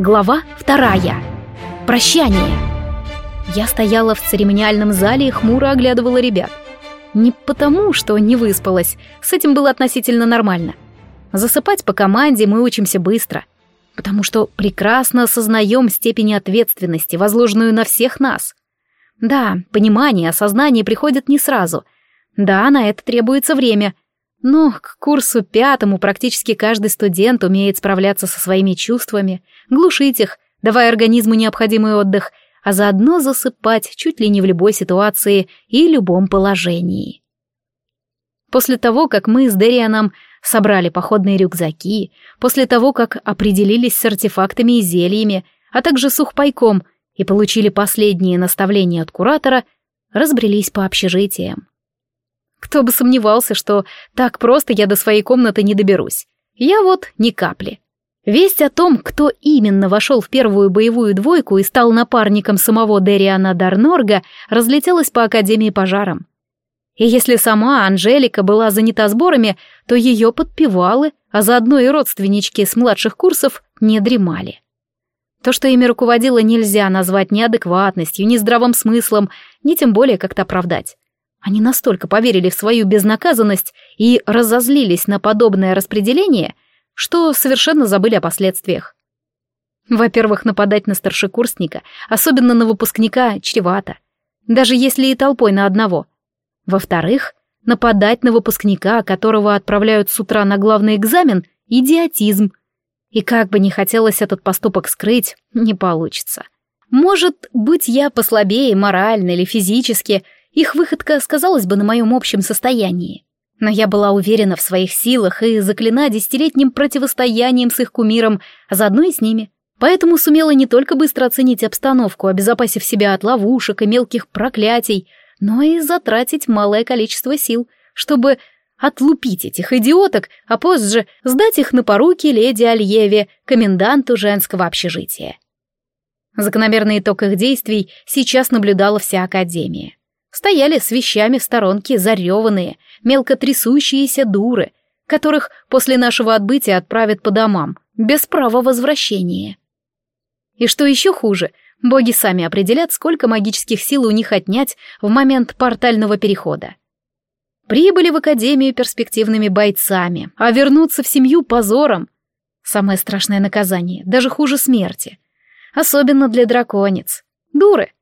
Глава вторая. Прощание. Я стояла в церемониальном зале и хмуро оглядывала ребят. Не потому, что не выспалась, с этим было относительно нормально. Засыпать по команде мы учимся быстро, потому что прекрасно осознаем степень ответственности, возложенную на всех нас. Да, понимание, осознание приходит не сразу. Да, на это требуется время — но к курсу пятому практически каждый студент умеет справляться со своими чувствами, глушить их, давая организму необходимый отдых, а заодно засыпать чуть ли не в любой ситуации и любом положении. После того, как мы с Дерианом собрали походные рюкзаки, после того, как определились с артефактами и зельями, а также сухпайком и получили последние наставления от куратора, разбрелись по общежитиям. Кто бы сомневался, что так просто я до своей комнаты не доберусь. Я вот ни капли. Весть о том, кто именно вошел в первую боевую двойку и стал напарником самого Дериана Дарнорга, разлетелась по Академии пожаром. И если сама Анжелика была занята сборами, то ее подпевалы, а заодно и родственнички с младших курсов, не дремали. То, что ими руководило, нельзя назвать ни адекватностью, ни здравым смыслом, ни тем более как-то оправдать. Они настолько поверили в свою безнаказанность и разозлились на подобное распределение, что совершенно забыли о последствиях. Во-первых, нападать на старшекурсника, особенно на выпускника, чревато, даже если и толпой на одного. Во-вторых, нападать на выпускника, которого отправляют с утра на главный экзамен, идиотизм. И как бы не хотелось этот поступок скрыть, не получится. Может быть, я послабее морально или физически – их выходка сказалась бы на моем общем состоянии. Но я была уверена в своих силах и заклина десятилетним противостоянием с их кумиром, а заодно и с ними. Поэтому сумела не только быстро оценить обстановку, обезопасив себя от ловушек и мелких проклятий, но и затратить малое количество сил, чтобы отлупить этих идиоток, а позже сдать их на поруки леди Альеве, коменданту женского общежития. Закономерный итог их действий сейчас наблюдала вся Академия. Стояли с вещами в сторонке зареванные, мелко трясущиеся дуры, которых после нашего отбытия отправят по домам, без права возвращения. И что еще хуже, боги сами определят, сколько магических сил у них отнять в момент портального перехода. Прибыли в академию перспективными бойцами, а вернуться в семью позором. Самое страшное наказание, даже хуже смерти. Особенно для драконец. Дуры,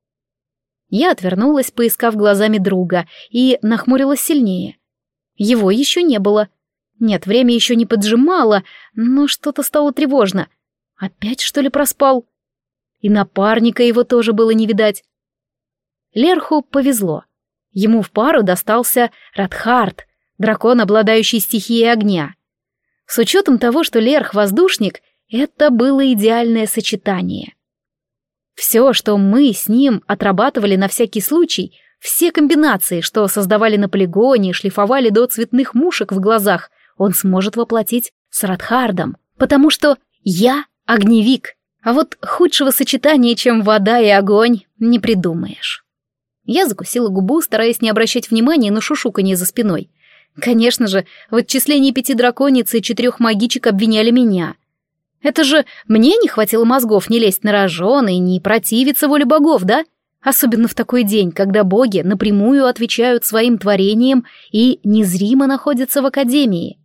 я отвернулась, поискав глазами друга, и нахмурилась сильнее. Его еще не было. Нет, время еще не поджимало, но что-то стало тревожно. Опять, что ли, проспал? И напарника его тоже было не видать. Лерху повезло. Ему в пару достался Радхард, дракон, обладающий стихией огня. С учетом того, что Лерх — воздушник, это было идеальное сочетание. Все, что мы с ним отрабатывали на всякий случай, все комбинации, что создавали на полигоне, шлифовали до цветных мушек в глазах, он сможет воплотить с Радхардом, потому что я огневик, а вот худшего сочетания, чем вода и огонь, не придумаешь. Я закусила губу, стараясь не обращать внимания на шушуканье за спиной. Конечно же, в отчислении пяти дракониц и четырех магичек обвиняли меня — это же мне не хватило мозгов не лезть на рожон и не противиться воле богов, да? Особенно в такой день, когда боги напрямую отвечают своим творениям и незримо находятся в академии.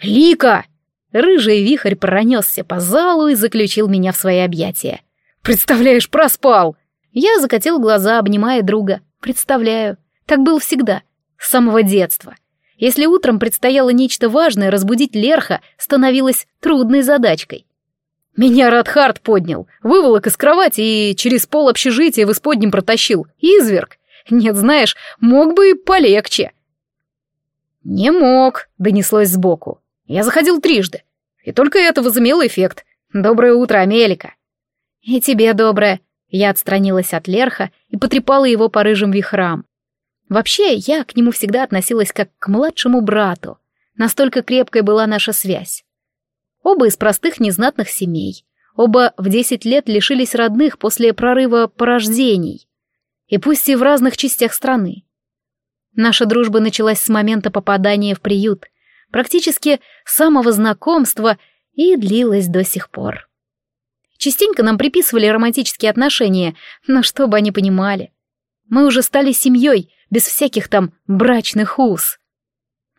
«Лика!» Рыжий вихрь пронесся по залу и заключил меня в свои объятия. «Представляешь, проспал!» Я закатил глаза, обнимая друга. «Представляю. Так было всегда. С самого детства. Если утром предстояло нечто важное, разбудить Лерха становилось трудной задачкой. Меня Радхард поднял, выволок из кровати и через пол общежития в исподнем протащил. Изверг. Нет, знаешь, мог бы и полегче. Не мог, донеслось сбоку. Я заходил трижды. И только это возымело эффект. Доброе утро, Амелика. И тебе доброе. Я отстранилась от Лерха и потрепала его по рыжим вихрам. Вообще, я к нему всегда относилась как к младшему брату. Настолько крепкой была наша связь. Оба из простых незнатных семей. Оба в десять лет лишились родных после прорыва порождений. И пусть и в разных частях страны. Наша дружба началась с момента попадания в приют, практически с самого знакомства и длилась до сих пор. Частенько нам приписывали романтические отношения, но что бы они понимали. Мы уже стали семьей, без всяких там брачных уз.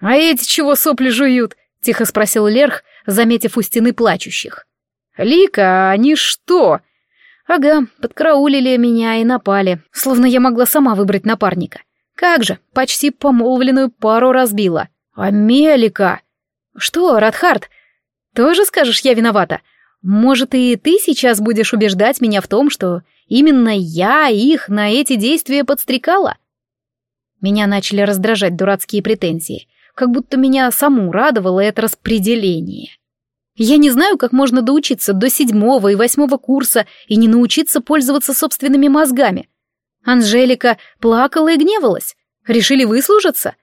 «А эти чего сопли жуют?» — тихо спросил Лерх, заметив у стены плачущих. «Лика, они что?» «Ага, подкараулили меня и напали, словно я могла сама выбрать напарника. Как же, почти помолвленную пару разбила. Амелика!» «Что, Радхард, тоже скажешь, я виновата? Может, и ты сейчас будешь убеждать меня в том, что именно я их на эти действия подстрекала?» Меня начали раздражать дурацкие претензии, как будто меня саму радовало это распределение. Я не знаю, как можно доучиться до седьмого и восьмого курса и не научиться пользоваться собственными мозгами. Анжелика плакала и гневалась. Решили выслужиться?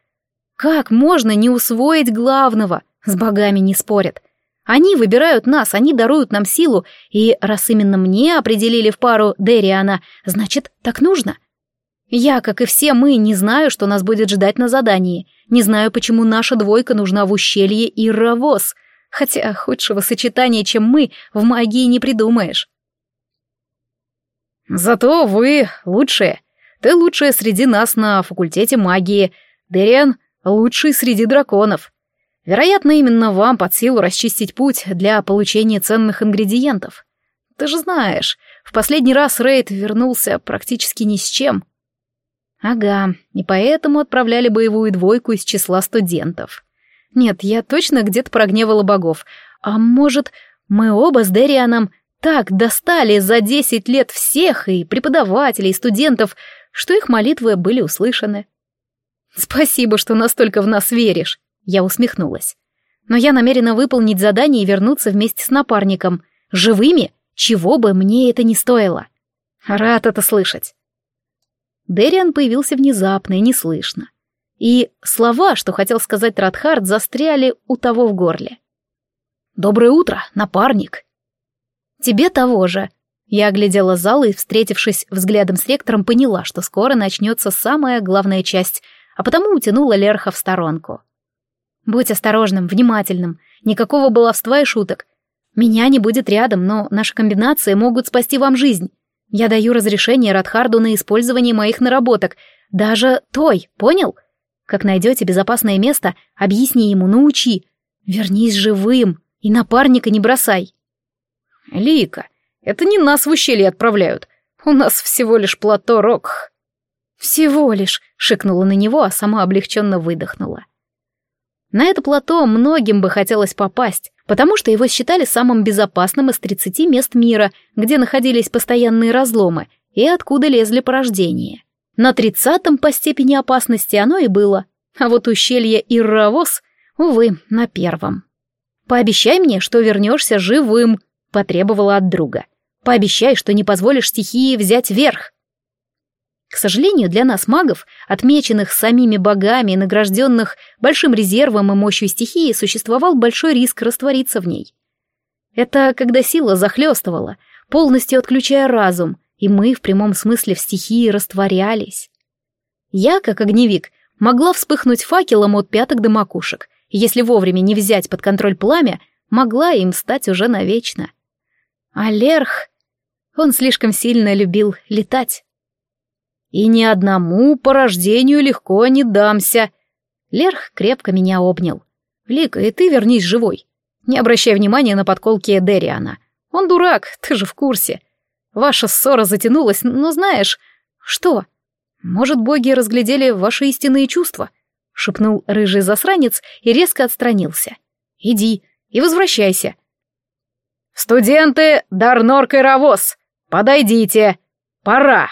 Как можно не усвоить главного? С богами не спорят. Они выбирают нас, они даруют нам силу, и раз именно мне определили в пару Дериана, значит, так нужно. Я, как и все мы, не знаю, что нас будет ждать на задании, не знаю, почему наша двойка нужна в ущелье Ирровоз, хотя худшего сочетания, чем мы, в магии не придумаешь. Зато вы лучшие. Ты лучшая среди нас на факультете магии. Дериан лучший среди драконов. Вероятно, именно вам под силу расчистить путь для получения ценных ингредиентов. Ты же знаешь, в последний раз Рейд вернулся практически ни с чем. Ага, и поэтому отправляли боевую двойку из числа студентов. Нет, я точно где-то прогневала богов. А может, мы оба с Дерианом так достали за десять лет всех, и преподавателей, и студентов, что их молитвы были услышаны. Спасибо, что настолько в нас веришь. Я усмехнулась. Но я намерена выполнить задание и вернуться вместе с напарником. Живыми, чего бы мне это ни стоило. Рад это слышать. Дериан появился внезапно и неслышно. И слова, что хотел сказать Радхард, застряли у того в горле. «Доброе утро, напарник!» «Тебе того же!» Я оглядела зал и, встретившись взглядом с ректором, поняла, что скоро начнется самая главная часть, а потому утянула Лерха в сторонку. Будь осторожным, внимательным. Никакого баловства и шуток. Меня не будет рядом, но наши комбинации могут спасти вам жизнь. Я даю разрешение Радхарду на использование моих наработок. Даже той, понял? Как найдете безопасное место, объясни ему, научи. Вернись живым и напарника не бросай. Лика, это не нас в ущелье отправляют. У нас всего лишь плато Рокх. Всего лишь, шикнула на него, а сама облегченно выдохнула. На это плато многим бы хотелось попасть, потому что его считали самым безопасным из 30 мест мира, где находились постоянные разломы и откуда лезли порождения. На тридцатом по степени опасности оно и было, а вот ущелье Ирравос, увы, на первом. «Пообещай мне, что вернешься живым», — потребовала от друга. «Пообещай, что не позволишь стихии взять верх». К сожалению, для нас, магов, отмеченных самими богами и награжденных большим резервом и мощью стихии, существовал большой риск раствориться в ней. Это когда сила захлестывала, полностью отключая разум, и мы в прямом смысле в стихии растворялись. Я, как огневик, могла вспыхнуть факелом от пяток до макушек, и если вовремя не взять под контроль пламя, могла им стать уже навечно. А Лерх... Он слишком сильно любил летать. И ни одному по рождению легко не дамся. Лерх крепко меня обнял. Лика, и ты вернись живой. Не обращай внимания на подколки Дериана. Он дурак, ты же в курсе. Ваша ссора затянулась, но знаешь... Что? Может, боги разглядели ваши истинные чувства? Шепнул рыжий засранец и резко отстранился. Иди и возвращайся. «Студенты Дарнор Кайровоз, подойдите! Пора!»